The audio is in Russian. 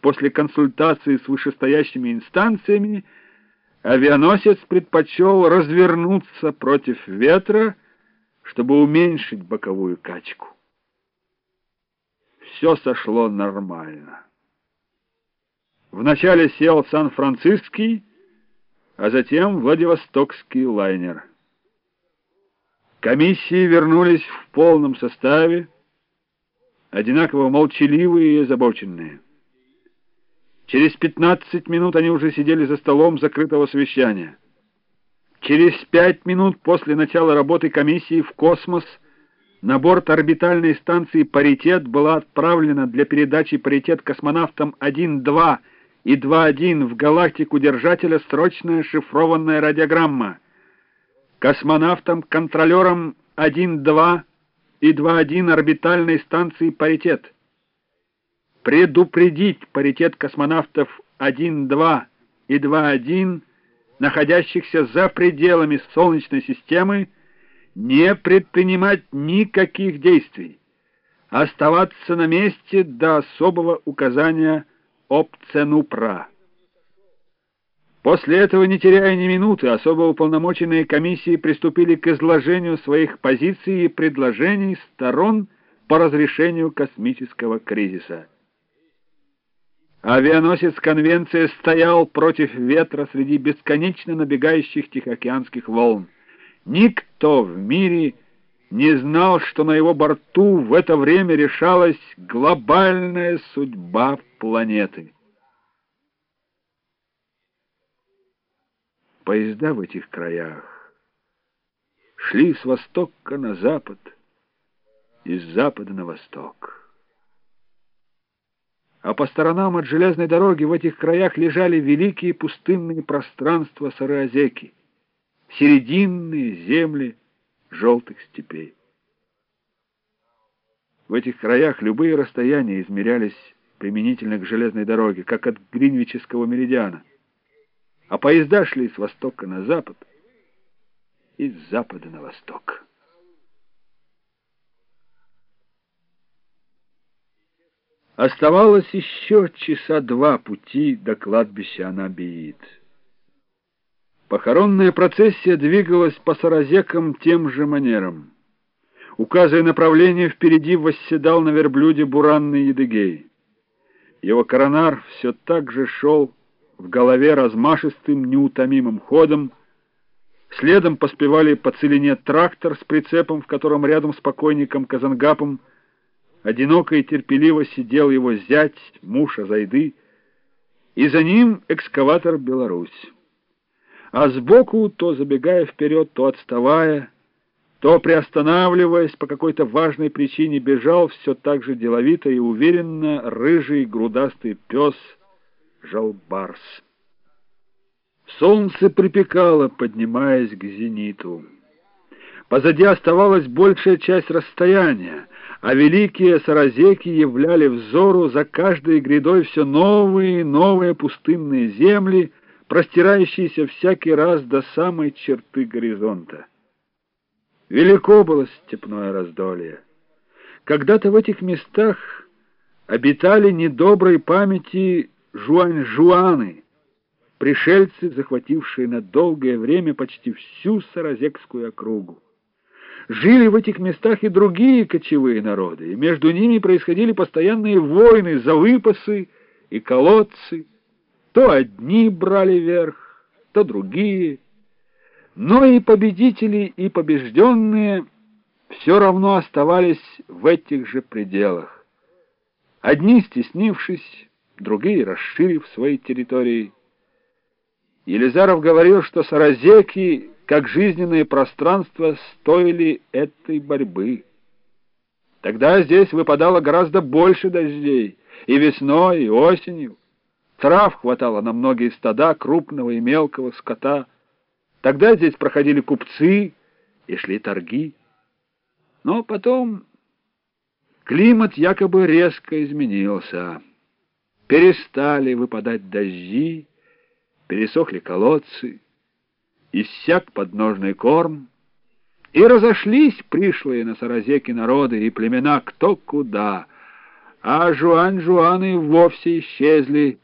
после консультации с вышестоящими инстанциями, авианосец предпочел развернуться против ветра, чтобы уменьшить боковую качку. Все сошло нормально. Вначале сел Сан-Франциский, а затем Владивостокский лайнер. Комиссии вернулись в полном составе, одинаково молчаливые и озабоченные. Через 15 минут они уже сидели за столом закрытого совещания. Через пять минут после начала работы комиссии в космос на борт орбитальной станции «Паритет» была отправлена для передачи «Паритет» космонавтам 1-2 и 2-1 в галактику держателя срочная шифрованная радиограмма. Космонавтам-контролерам 1-2 и 2-1 орбитальной станции «Паритет». Предупредить паритет космонавтов 1-2 и 2-1, находящихся за пределами Солнечной системы, не предпринимать никаких действий, оставаться на месте до особого указания Опценупра. После этого, не теряя ни минуты, особо уполномоченные комиссии приступили к изложению своих позиций и предложений сторон по разрешению космического кризиса. Авианосец «Конвенция» стоял против ветра среди бесконечно набегающих тихоокеанских волн. Никто в мире не знал, что на его борту в это время решалась глобальная судьба планеты. Поезда в этих краях шли с востока на запад и с запада на восток. А по сторонам от железной дороги в этих краях лежали великие пустынные пространства Сараозеки, серединные земли желтых степей. В этих краях любые расстояния измерялись применительно к железной дороге, как от Гринвичского меридиана а поезда шли с востока на запад и с запада на восток. Оставалось еще часа два пути до кладбища Анабиит. Похоронная процессия двигалась по саразекам тем же манером. Указывая направление, впереди восседал на верблюде буранный Едыгей. Его коронар все так же шел в голове размашистым неутомимым ходом. Следом поспевали по целине трактор с прицепом, в котором рядом с покойником Казангапом одиноко и терпеливо сидел его зять, муж Азайды, и за ним экскаватор «Беларусь». А сбоку, то забегая вперед, то отставая, то, приостанавливаясь по какой-то важной причине, бежал все так же деловито и уверенно рыжий грудастый пес — Жалбарс. Солнце припекало, поднимаясь к зениту. Позади оставалась большая часть расстояния, а великие саразеки являли взору за каждой грядой все новые и новые пустынные земли, простирающиеся всякий раз до самой черты горизонта. Велико было степное раздолье. Когда-то в этих местах обитали недоброй памяти жуань-жуаны, пришельцы, захватившие на долгое время почти всю Саразекскую округу. Жили в этих местах и другие кочевые народы, и между ними происходили постоянные войны за выпасы и колодцы. То одни брали верх, то другие. Но и победители, и побежденные все равно оставались в этих же пределах. Одни, стеснившись, другие расширив свои территории. Елизаров говорил, что саразеки, как жизненное пространство, стоили этой борьбы. Тогда здесь выпадало гораздо больше дождей, и весной, и осенью. Трав хватало на многие стада крупного и мелкого скота. Тогда здесь проходили купцы и шли торги. Но потом климат якобы резко изменился перестали выпадать дожди, пересохли колодцы, иссяк подножный корм, и разошлись пришлые на Саразеке народы и племена кто куда, а Жуань-Жуаны вовсе исчезли.